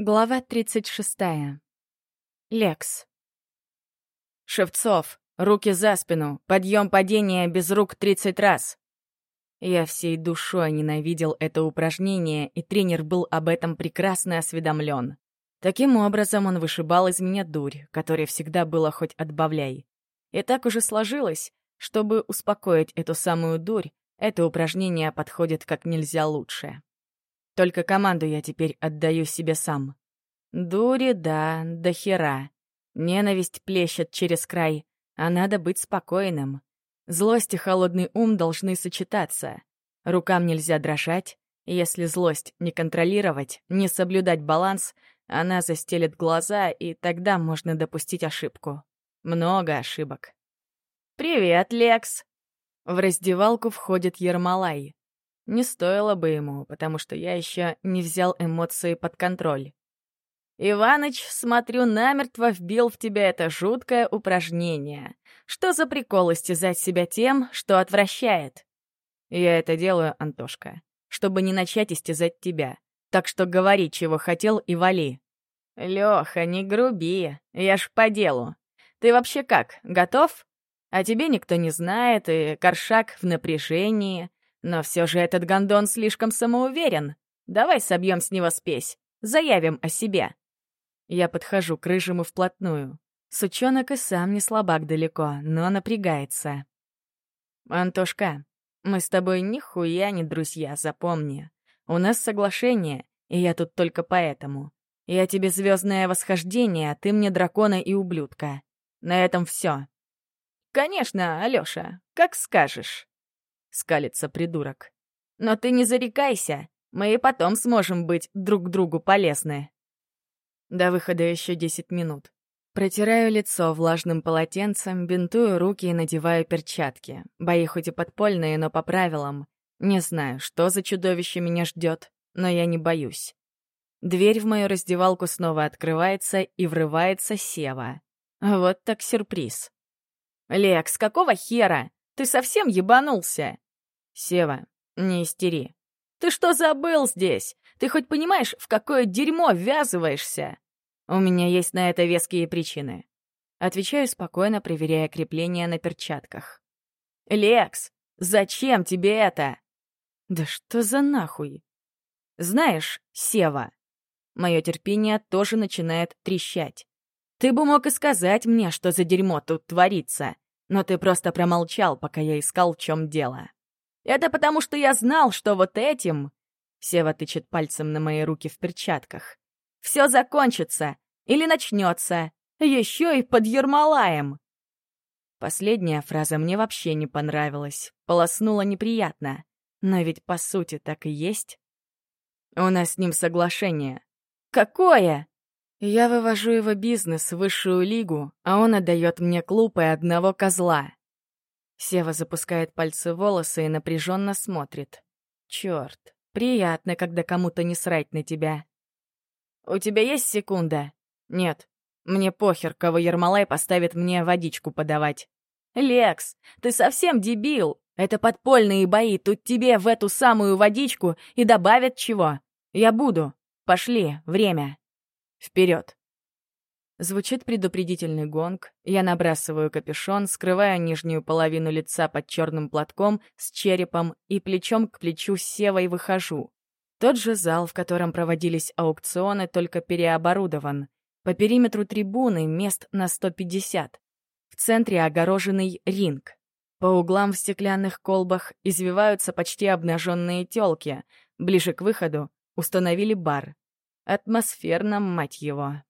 Глава 36. Лекс. «Шевцов, руки за спину, подъем-падение без рук 30 раз!» Я всей душой ненавидел это упражнение, и тренер был об этом прекрасно осведомлен. Таким образом, он вышибал из меня дурь, которая всегда была хоть отбавляй. И так уже сложилось, чтобы успокоить эту самую дурь, это упражнение подходит как нельзя лучше. Только команду я теперь отдаю себе сам. Дури, да, до хера. Ненависть плещет через край, а надо быть спокойным. Злость и холодный ум должны сочетаться. Рукам нельзя дрожать. Если злость не контролировать, не соблюдать баланс, она застелит глаза, и тогда можно допустить ошибку. Много ошибок. «Привет, Лекс!» В раздевалку входит Ермолай. Не стоило бы ему, потому что я еще не взял эмоции под контроль. «Иваныч, смотрю, намертво вбил в тебя это жуткое упражнение. Что за прикол истязать себя тем, что отвращает?» «Я это делаю, Антошка, чтобы не начать истязать тебя. Так что говори, чего хотел, и вали». «Лёха, не груби, я ж по делу. Ты вообще как, готов? А тебе никто не знает, и Коршак в напряжении. Но все же этот гондон слишком самоуверен. Давай собьем с него спесь. Заявим о себе. Я подхожу к рыжему вплотную. Сучонок и сам не слабак далеко, но напрягается. «Антошка, мы с тобой нихуя не друзья, запомни. У нас соглашение, и я тут только поэтому. Я тебе звездное восхождение, а ты мне дракона и ублюдка. На этом все. «Конечно, Алёша, как скажешь» скалится придурок. «Но ты не зарекайся, мы и потом сможем быть друг другу полезны». До выхода еще 10 минут. Протираю лицо влажным полотенцем, бинтую руки и надеваю перчатки. Бои хоть и подпольные, но по правилам. Не знаю, что за чудовище меня ждет, но я не боюсь. Дверь в мою раздевалку снова открывается и врывается Сева. Вот так сюрприз. «Лекс, какого хера? Ты совсем ебанулся?» Сева, не истери. Ты что забыл здесь? Ты хоть понимаешь, в какое дерьмо ввязываешься? У меня есть на это веские причины. Отвечаю спокойно, проверяя крепление на перчатках. Лекс, зачем тебе это? Да что за нахуй? Знаешь, Сева, мое терпение тоже начинает трещать. Ты бы мог и сказать мне, что за дерьмо тут творится, но ты просто промолчал, пока я искал, в чем дело. Это потому, что я знал, что вот этим...» Сева тычет пальцем на мои руки в перчатках. «Все закончится. Или начнется. Еще и под Ермолаем!» Последняя фраза мне вообще не понравилась. Полоснула неприятно. Но ведь по сути так и есть. У нас с ним соглашение. «Какое?» Я вывожу его бизнес в высшую лигу, а он отдает мне клуб и одного козла. Сева запускает пальцы в волосы и напряженно смотрит. Черт, приятно, когда кому-то не срать на тебя. У тебя есть секунда? Нет. Мне похер, кого Ермолай поставит мне водичку подавать. Лекс, ты совсем дебил. Это подпольные бои, тут тебе в эту самую водичку и добавят чего. Я буду. Пошли, время. Вперед. Звучит предупредительный гонг, я набрасываю капюшон, скрывая нижнюю половину лица под черным платком с черепом и плечом к плечу Севой выхожу. Тот же зал, в котором проводились аукционы, только переоборудован. По периметру трибуны мест на 150. В центре огороженный ринг. По углам в стеклянных колбах извиваются почти обнаженные телки. Ближе к выходу установили бар. Атмосферно, мать его.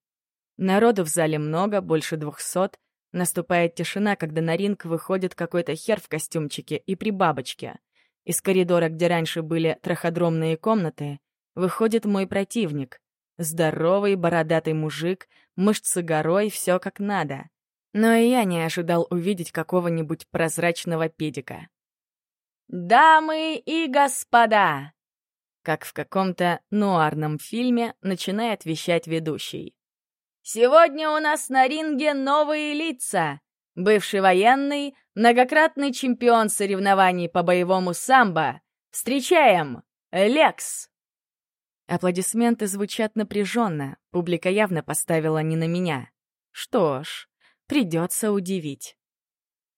Народу в зале много, больше двухсот. Наступает тишина, когда на ринг выходит какой-то хер в костюмчике и при бабочке. Из коридора, где раньше были траходромные комнаты, выходит мой противник. Здоровый, бородатый мужик, мышцы горой, все как надо. Но и я не ожидал увидеть какого-нибудь прозрачного педика. «Дамы и господа!» Как в каком-то нуарном фильме начинает вещать ведущий. Сегодня у нас на ринге новые лица. Бывший военный, многократный чемпион соревнований по боевому самбо. Встречаем! Лекс!» Аплодисменты звучат напряженно, публика явно поставила не на меня. Что ж, придется удивить.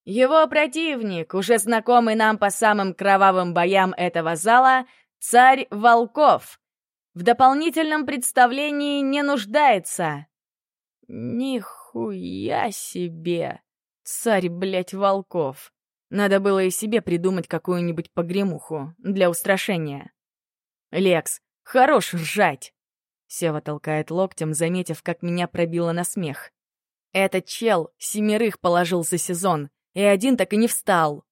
Его противник, уже знакомый нам по самым кровавым боям этого зала, царь Волков. В дополнительном представлении не нуждается. Нихуя себе! Царь, блядь, волков! Надо было и себе придумать какую-нибудь погремуху для устрашения. Лекс, хорош ржать! Сева толкает локтем, заметив, как меня пробило на смех. Этот чел семерых положил за сезон, и один так и не встал.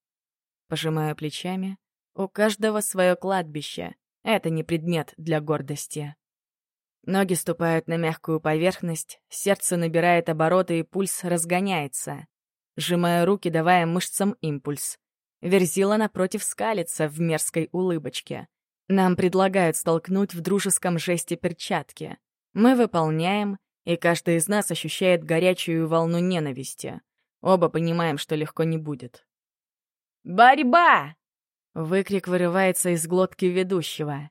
Пожимаю плечами. У каждого свое кладбище. Это не предмет для гордости. Ноги ступают на мягкую поверхность, сердце набирает обороты и пульс разгоняется, сжимая руки, давая мышцам импульс. Верзила напротив скалится в мерзкой улыбочке. Нам предлагают столкнуть в дружеском жесте перчатки. Мы выполняем, и каждый из нас ощущает горячую волну ненависти. Оба понимаем, что легко не будет. «Борьба!» Выкрик вырывается из глотки ведущего.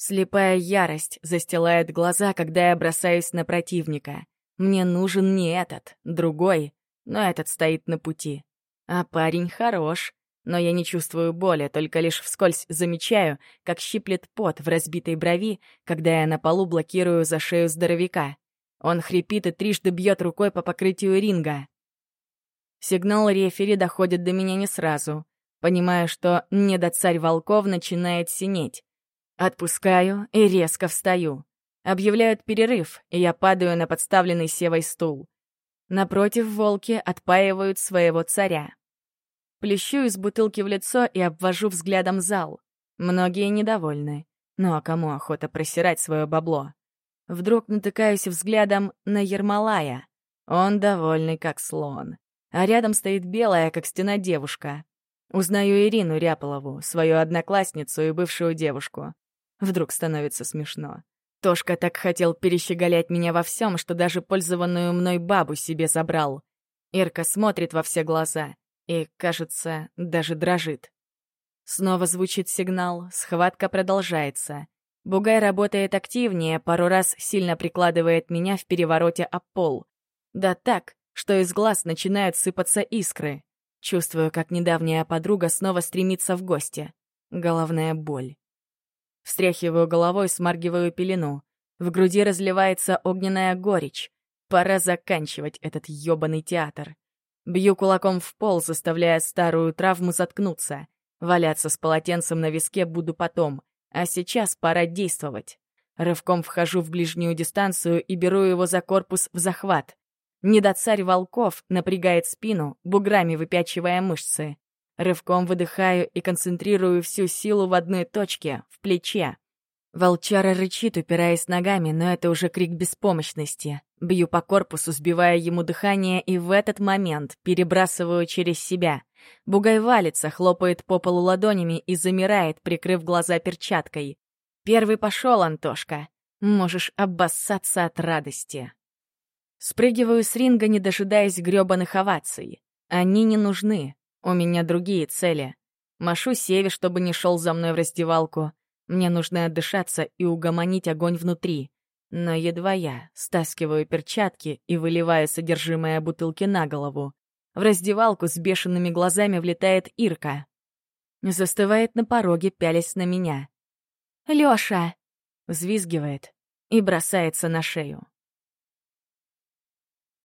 Слепая ярость застилает глаза, когда я бросаюсь на противника. Мне нужен не этот, другой, но этот стоит на пути. А парень хорош, но я не чувствую боли, только лишь вскользь замечаю, как щиплет пот в разбитой брови, когда я на полу блокирую за шею здоровяка. Он хрипит и трижды бьет рукой по покрытию ринга. Сигнал рефери доходит до меня не сразу. Понимаю, что недоцарь волков начинает синеть. Отпускаю и резко встаю. Объявляют перерыв, и я падаю на подставленный севой стул. Напротив волки отпаивают своего царя. Плещу из бутылки в лицо и обвожу взглядом зал. Многие недовольны. Ну а кому охота просирать свое бабло? Вдруг натыкаюсь взглядом на Ермолая. Он довольный, как слон. А рядом стоит белая, как стена, девушка. Узнаю Ирину Ряполову, свою одноклассницу и бывшую девушку. Вдруг становится смешно. Тошка так хотел перещеголять меня во всем, что даже пользованную мной бабу себе забрал. Ирка смотрит во все глаза и, кажется, даже дрожит. Снова звучит сигнал, схватка продолжается. Бугай работает активнее, пару раз сильно прикладывает меня в перевороте об пол. Да так, что из глаз начинают сыпаться искры. Чувствую, как недавняя подруга снова стремится в гости. Головная боль. Встряхиваю головой, смаргиваю пелену. В груди разливается огненная горечь. Пора заканчивать этот ёбаный театр. Бью кулаком в пол, заставляя старую травму заткнуться. Валяться с полотенцем на виске буду потом, а сейчас пора действовать. Рывком вхожу в ближнюю дистанцию и беру его за корпус в захват. Недоцарь волков напрягает спину, буграми выпячивая мышцы. Рывком выдыхаю и концентрирую всю силу в одной точке, в плече. Волчара рычит, упираясь ногами, но это уже крик беспомощности. Бью по корпусу, сбивая ему дыхание, и в этот момент перебрасываю через себя. Бугай валится, хлопает по полу ладонями и замирает, прикрыв глаза перчаткой. «Первый пошел, Антошка. Можешь обоссаться от радости». Спрыгиваю с ринга, не дожидаясь грёбаных оваций. Они не нужны. У меня другие цели. Машу Севе, чтобы не шел за мной в раздевалку. Мне нужно отдышаться и угомонить огонь внутри. Но едва я стаскиваю перчатки и выливаю содержимое бутылки на голову. В раздевалку с бешеными глазами влетает Ирка. Застывает на пороге, пялясь на меня. «Лёша!» — взвизгивает и бросается на шею.